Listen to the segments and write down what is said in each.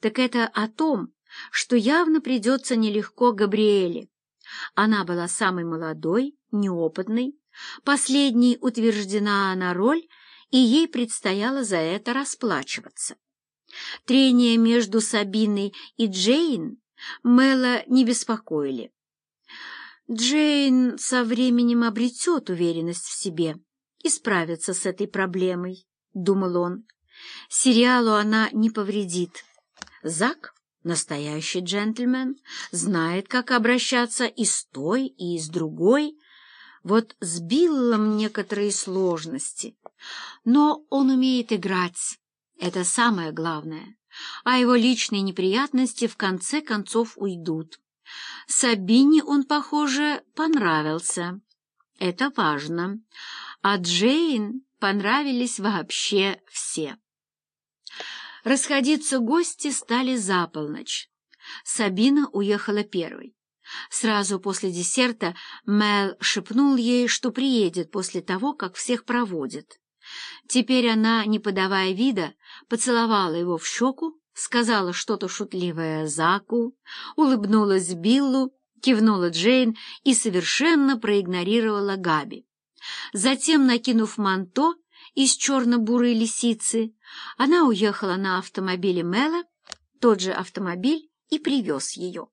так это о том, что явно придется нелегко Габриэле. Она была самой молодой, неопытной, последней утверждена на роль, и ей предстояло за это расплачиваться. Трения между Сабиной и Джейн Мэла не беспокоили. Джейн со временем обретет уверенность в себе и справится с этой проблемой, — думал он. Сериалу она не повредит. Зак, настоящий джентльмен, знает, как обращаться и с той, и с другой. Вот с Биллом некоторые сложности, но он умеет играть, это самое главное, а его личные неприятности в конце концов уйдут. Сабине он, похоже, понравился. Это важно. А Джейн понравились вообще все. Расходиться гости стали за полночь. Сабина уехала первой. Сразу после десерта Мэл шепнул ей, что приедет после того, как всех проводит. Теперь она, не подавая вида, поцеловала его в щеку, сказала что-то шутливое Заку, улыбнулась Биллу, кивнула Джейн и совершенно проигнорировала Габи. Затем, накинув манто из черно-бурой лисицы, она уехала на автомобиле Мэла, тот же автомобиль, и привез ее.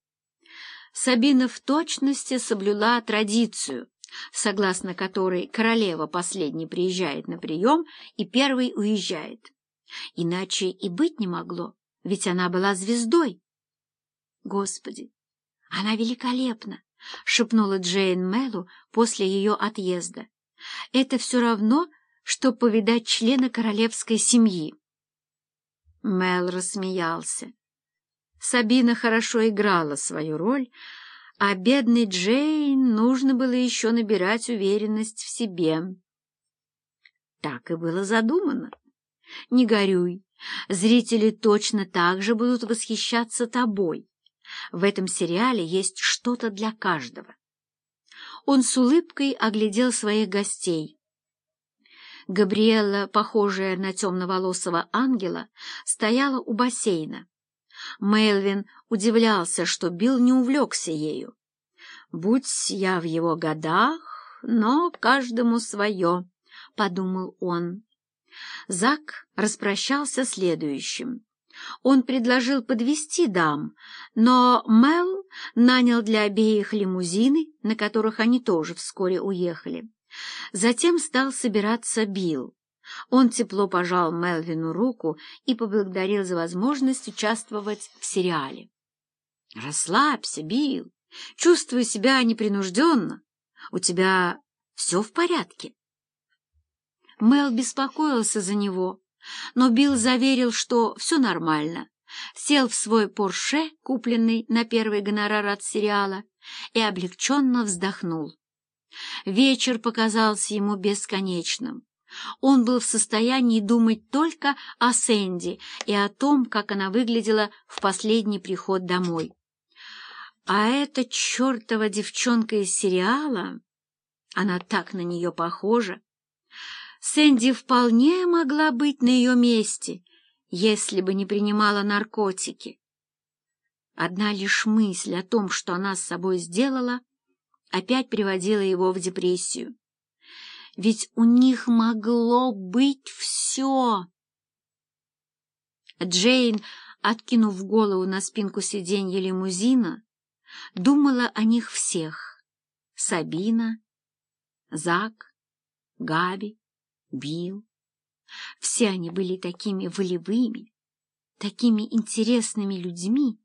Сабина в точности соблюла традицию, согласно которой королева последней приезжает на прием и первой уезжает. Иначе и быть не могло, ведь она была звездой. Господи, она великолепна, — шепнула Джейн Мэлу после ее отъезда. Это все равно, что повидать члена королевской семьи. Мэл рассмеялся. Сабина хорошо играла свою роль, а бедной Джейн нужно было еще набирать уверенность в себе. Так и было задумано. Не горюй, зрители точно так же будут восхищаться тобой. В этом сериале есть что-то для каждого. Он с улыбкой оглядел своих гостей. Габриэла, похожая на темноволосого ангела, стояла у бассейна. Мелвин удивлялся, что Билл не увлекся ею. «Будь я в его годах, но каждому свое», — подумал он. Зак распрощался следующим. Он предложил подвести дам, но Мел нанял для обеих лимузины, на которых они тоже вскоре уехали. Затем стал собираться Билл. Он тепло пожал Мелвину руку и поблагодарил за возможность участвовать в сериале. «Расслабься, Билл, чувствую себя непринужденно. У тебя все в порядке?» Мел беспокоился за него, но Билл заверил, что все нормально. Сел в свой Порше, купленный на первый гонорар от сериала, и облегченно вздохнул. Вечер показался ему бесконечным. Он был в состоянии думать только о Сэнди и о том, как она выглядела в последний приход домой. А эта чертова девчонка из сериала, она так на нее похожа. Сэнди вполне могла быть на ее месте, если бы не принимала наркотики. Одна лишь мысль о том, что она с собой сделала, опять приводила его в депрессию. Ведь у них могло быть все. Джейн, откинув голову на спинку сиденья лимузина, думала о них всех. Сабина, Зак, Габи, Билл. Все они были такими волевыми, такими интересными людьми,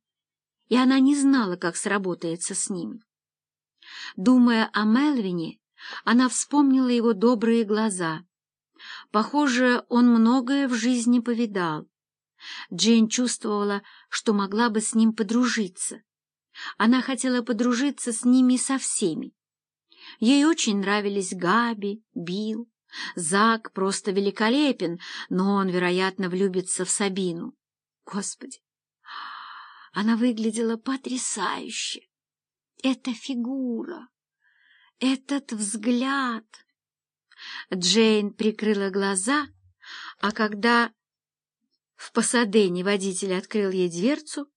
и она не знала, как сработается с ними. Думая о Мелвине, она вспомнила его добрые глаза. Похоже, он многое в жизни повидал. Джейн чувствовала, что могла бы с ним подружиться. Она хотела подружиться с ними со всеми. Ей очень нравились Габи, Билл, Зак просто великолепен, но он, вероятно, влюбится в Сабину. Господи, она выглядела потрясающе. Эта фигура, этот взгляд. Джейн прикрыла глаза, а когда В Пасадене водитель открыл ей дверцу